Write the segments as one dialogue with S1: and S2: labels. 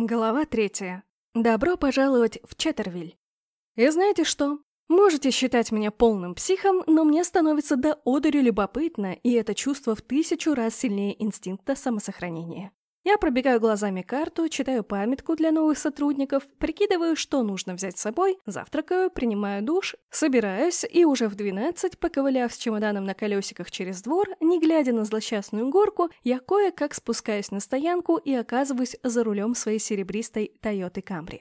S1: Глава третья. Добро пожаловать в Четтервиль. И знаете что? Можете считать меня полным психом, но мне становится до одури любопытно, и это чувство в тысячу раз сильнее инстинкта самосохранения. Я пробегаю глазами карту, читаю памятку для новых сотрудников, прикидываю, что нужно взять с собой, завтракаю, принимаю душ, собираюсь и уже в 12, поковыляв с чемоданом на колесиках через двор, не глядя на злосчастную горку, я кое-как спускаюсь на стоянку и оказываюсь за рулем своей серебристой Toyota Camry.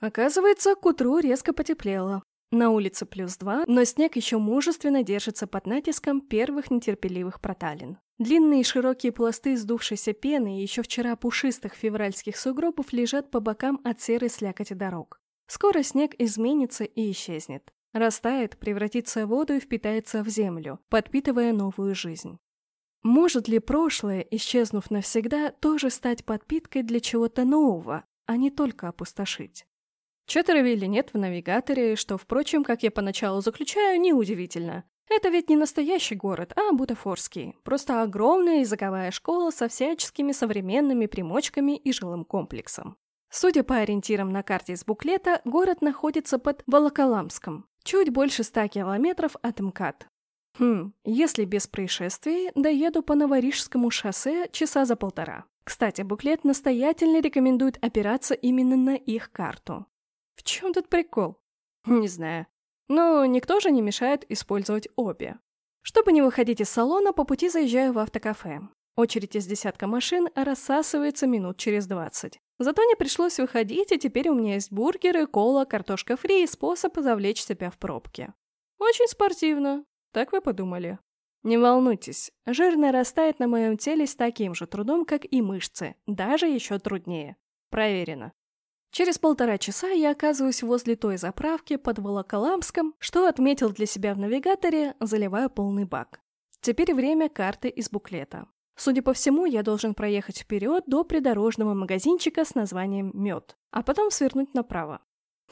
S1: Оказывается, к утру резко потеплело. На улице плюс два, но снег еще мужественно держится под натиском первых нетерпеливых проталин. Длинные широкие пласты сдувшейся пены и еще вчера пушистых февральских сугробов лежат по бокам от серой слякоти дорог. Скоро снег изменится и исчезнет. Растает, превратится в воду и впитается в землю, подпитывая новую жизнь. Может ли прошлое, исчезнув навсегда, тоже стать подпиткой для чего-то нового, а не только опустошить? Четтервилля нет в навигаторе, что, впрочем, как я поначалу заключаю, неудивительно. Это ведь не настоящий город, а бутафорский. Просто огромная языковая школа со всяческими современными примочками и жилым комплексом. Судя по ориентирам на карте из буклета, город находится под Волоколамском, чуть больше ста километров от МКАД. Хм, если без происшествий, доеду по Новорижскому шоссе часа за полтора. Кстати, буклет настоятельно рекомендует опираться именно на их карту. В чем тут прикол? Не знаю. Но никто же не мешает использовать обе. Чтобы не выходить из салона, по пути заезжаю в автокафе. Очередь из десятка машин рассасывается минут через 20. Зато не пришлось выходить, и теперь у меня есть бургеры, кола, картошка фри и способ завлечь себя в пробке. Очень спортивно. Так вы подумали? Не волнуйтесь, жир нарастает на моем теле с таким же трудом, как и мышцы, даже еще труднее. Проверено. Через полтора часа я оказываюсь возле той заправки под Волоколамском, что отметил для себя в навигаторе, заливая полный бак. Теперь время карты из буклета. Судя по всему, я должен проехать вперед до придорожного магазинчика с названием «Мед», а потом свернуть направо.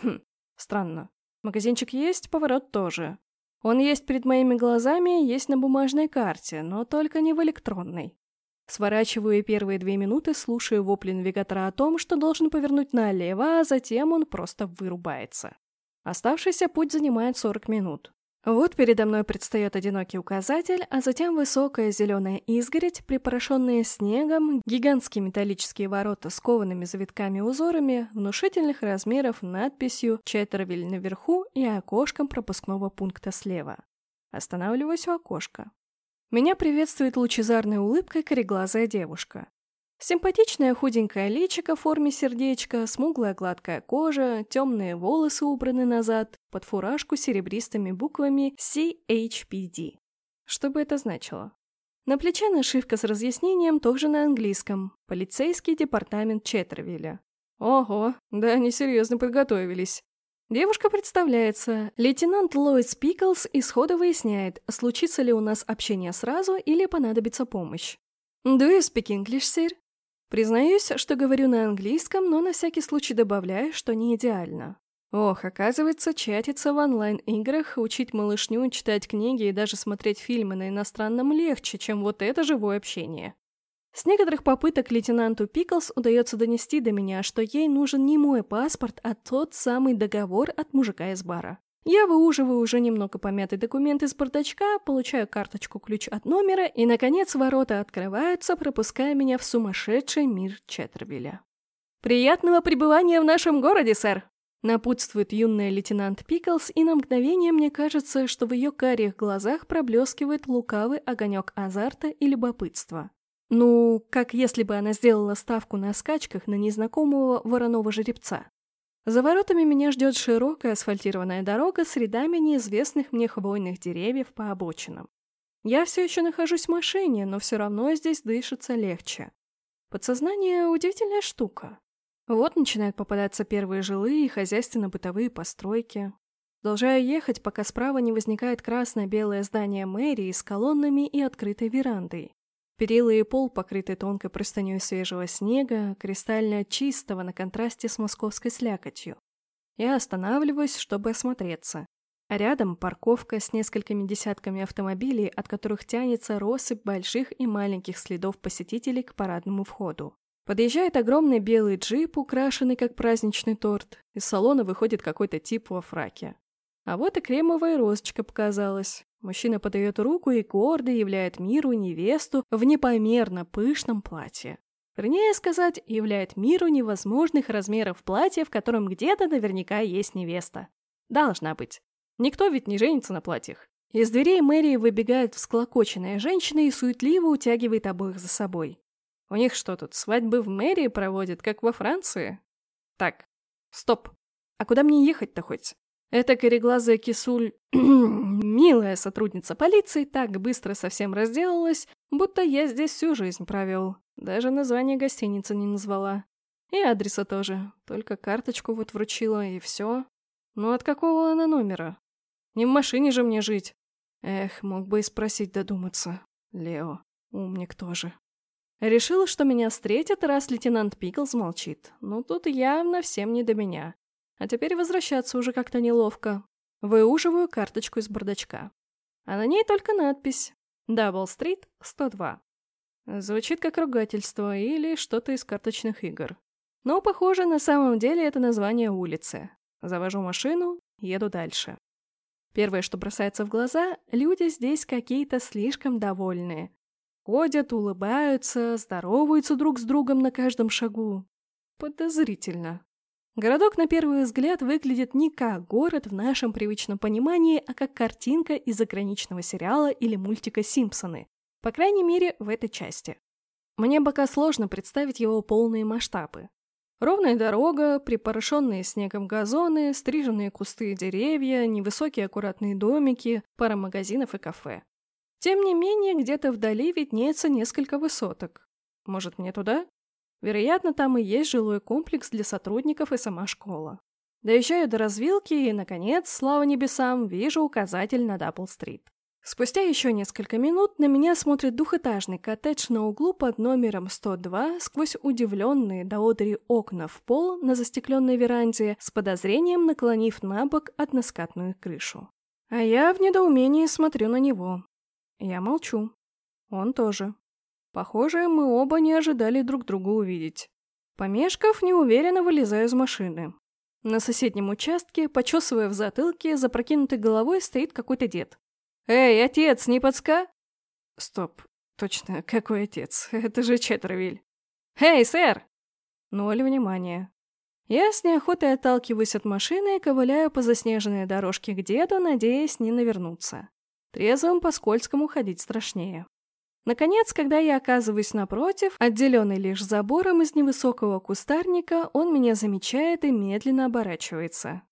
S1: Хм, странно. Магазинчик есть, поворот тоже. Он есть перед моими глазами, есть на бумажной карте, но только не в электронной. Сворачиваю первые две минуты слушаю вопли навигатора о том, что должен повернуть налево, а затем он просто вырубается. Оставшийся путь занимает 40 минут. Вот передо мной предстает одинокий указатель, а затем высокая зеленая изгородь, припорошенная снегом, гигантские металлические ворота с коваными завитками-узорами, внушительных размеров надписью «Четтервиль» наверху и окошком пропускного пункта слева. Останавливаюсь у окошка. Меня приветствует лучезарной улыбкой кореглазая девушка. Симпатичная худенькая личико в форме сердечка, смуглая гладкая кожа, темные волосы убраны назад, под фуражку серебристыми буквами CHPD. Что бы это значило? На плече нашивка с разъяснением тоже на английском. Полицейский департамент Четтервилля. Ого, да они серьезно подготовились. Девушка представляется. Лейтенант Лоис Пиклс исхода выясняет, случится ли у нас общение сразу или понадобится помощь. Do you speak English, sir? Признаюсь, что говорю на английском, но на всякий случай добавляю, что не идеально. Ох, оказывается, чатиться в онлайн-играх, учить малышню, читать книги и даже смотреть фильмы на иностранном легче, чем вот это живое общение. С некоторых попыток лейтенанту Пиклс удается донести до меня, что ей нужен не мой паспорт, а тот самый договор от мужика из бара. Я выуживаю уже немного помятый документ из бардачка, получаю карточку-ключ от номера, и, наконец, ворота открываются, пропуская меня в сумасшедший мир Четтервилля. «Приятного пребывания в нашем городе, сэр!» Напутствует юная лейтенант Пиклс, и на мгновение мне кажется, что в ее карих глазах проблескивает лукавый огонек азарта и любопытства. Ну, как если бы она сделала ставку на скачках на незнакомого вороного жеребца. За воротами меня ждет широкая асфальтированная дорога с рядами неизвестных мне хвойных деревьев по обочинам. Я все еще нахожусь в машине, но все равно здесь дышится легче. Подсознание – удивительная штука. Вот начинают попадаться первые жилые и хозяйственно-бытовые постройки. Продолжаю ехать, пока справа не возникает красное-белое здание мэрии с колоннами и открытой верандой. Перила и пол покрыты тонкой простыней свежего снега, кристально чистого на контрасте с московской слякотью. Я останавливаюсь, чтобы осмотреться. А рядом парковка с несколькими десятками автомобилей, от которых тянется россыпь больших и маленьких следов посетителей к парадному входу. Подъезжает огромный белый джип, украшенный как праздничный торт. Из салона выходит какой-то тип во фраке. А вот и кремовая розочка показалась. Мужчина подает руку и гордо являет миру невесту в непомерно пышном платье. Вернее сказать, являет миру невозможных размеров платья, в котором где-то наверняка есть невеста. Должна быть. Никто ведь не женится на платьях. Из дверей мэрии выбегает всклокоченная женщина и суетливо утягивает обоих за собой. У них что тут, свадьбы в мэрии проводят, как во Франции? Так, стоп. А куда мне ехать-то хоть? Эта кореглазая кисуль, милая сотрудница полиции, так быстро совсем разделалась, будто я здесь всю жизнь провел. Даже название гостиницы не назвала. И адреса тоже, только карточку вот вручила, и все. Ну от какого она номера? Не в машине же мне жить. Эх, мог бы и спросить додуматься. Лео, умник тоже. Решила, что меня встретят, раз лейтенант Пиклз молчит. Но тут явно всем не до меня. А теперь возвращаться уже как-то неловко. Выуживаю карточку из бардачка. А на ней только надпись «Дабл-стрит, 102». Звучит как ругательство или что-то из карточных игр. Но, похоже, на самом деле это название улицы. Завожу машину, еду дальше. Первое, что бросается в глаза, люди здесь какие-то слишком довольные. Ходят, улыбаются, здороваются друг с другом на каждом шагу. Подозрительно. Городок на первый взгляд выглядит не как город в нашем привычном понимании, а как картинка из заграничного сериала или мультика «Симпсоны». По крайней мере, в этой части. Мне пока сложно представить его полные масштабы. Ровная дорога, припорошенные снегом газоны, стриженные кусты и деревья, невысокие аккуратные домики, пара магазинов и кафе. Тем не менее, где-то вдали виднеется несколько высоток. Может, мне туда? Вероятно, там и есть жилой комплекс для сотрудников и сама школа. Доезжаю до развилки и, наконец, слава небесам, вижу указатель на Дабл-стрит. Спустя еще несколько минут на меня смотрит двухэтажный коттедж на углу под номером 102 сквозь удивленные до одери окна в пол на застекленной веранде с подозрением наклонив на бок односкатную крышу. А я в недоумении смотрю на него. Я молчу. Он тоже. Похоже, мы оба не ожидали друг друга увидеть. Помешков, неуверенно вылезаю из машины. На соседнем участке, почесывая в затылке, запрокинутой головой стоит какой-то дед. «Эй, отец, не подска...» Стоп. Точно, какой отец? Это же Четтервиль. «Эй, сэр!» Ноль внимания. Я с неохотой отталкиваюсь от машины и ковыляю по заснеженной дорожке к деду, надеясь не навернуться. Трезвым по скользкому ходить страшнее. Наконец, когда я оказываюсь напротив, отделенный лишь забором из невысокого кустарника, он меня замечает и медленно оборачивается.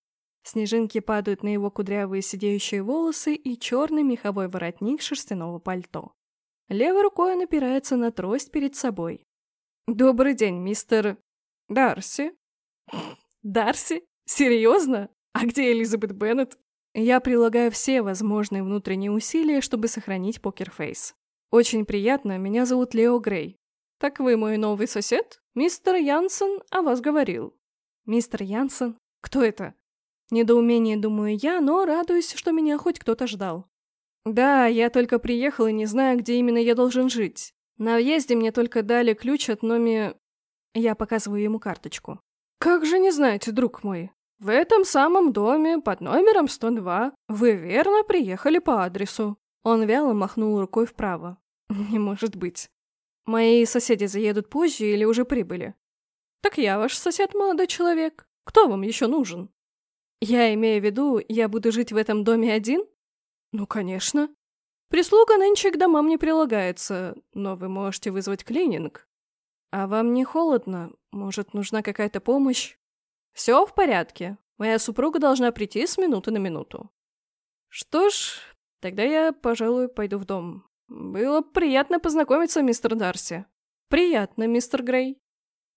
S1: Снежинки падают на его кудрявые сидеющие волосы и черный меховой воротник шерстяного пальто. Левой рукой он опирается на трость перед собой. «Добрый день, мистер... Дарси?» «Дарси? Серьезно? А где Элизабет Беннет?» Я прилагаю все возможные внутренние усилия, чтобы сохранить покерфейс. «Очень приятно, меня зовут Лео Грей. Так вы мой новый сосед? Мистер Янсен о вас говорил». «Мистер Янсен? Кто это?» Недоумение думаю я, но радуюсь, что меня хоть кто-то ждал. «Да, я только приехал и не знаю, где именно я должен жить. На въезде мне только дали ключ от номера...» Я показываю ему карточку. «Как же не знаете, друг мой? В этом самом доме под номером 102 вы верно приехали по адресу». Он вяло махнул рукой вправо. «Не может быть. Мои соседи заедут позже или уже прибыли?» «Так я ваш сосед, молодой человек. Кто вам еще нужен?» «Я имею в виду, я буду жить в этом доме один?» «Ну, конечно. Прислуга нынче к домам не прилагается, но вы можете вызвать клининг. А вам не холодно? Может, нужна какая-то помощь?» «Все в порядке. Моя супруга должна прийти с минуты на минуту». «Что ж, Тогда я, пожалуй, пойду в дом. Было приятно познакомиться, мистер Дарси. Приятно, мистер Грей.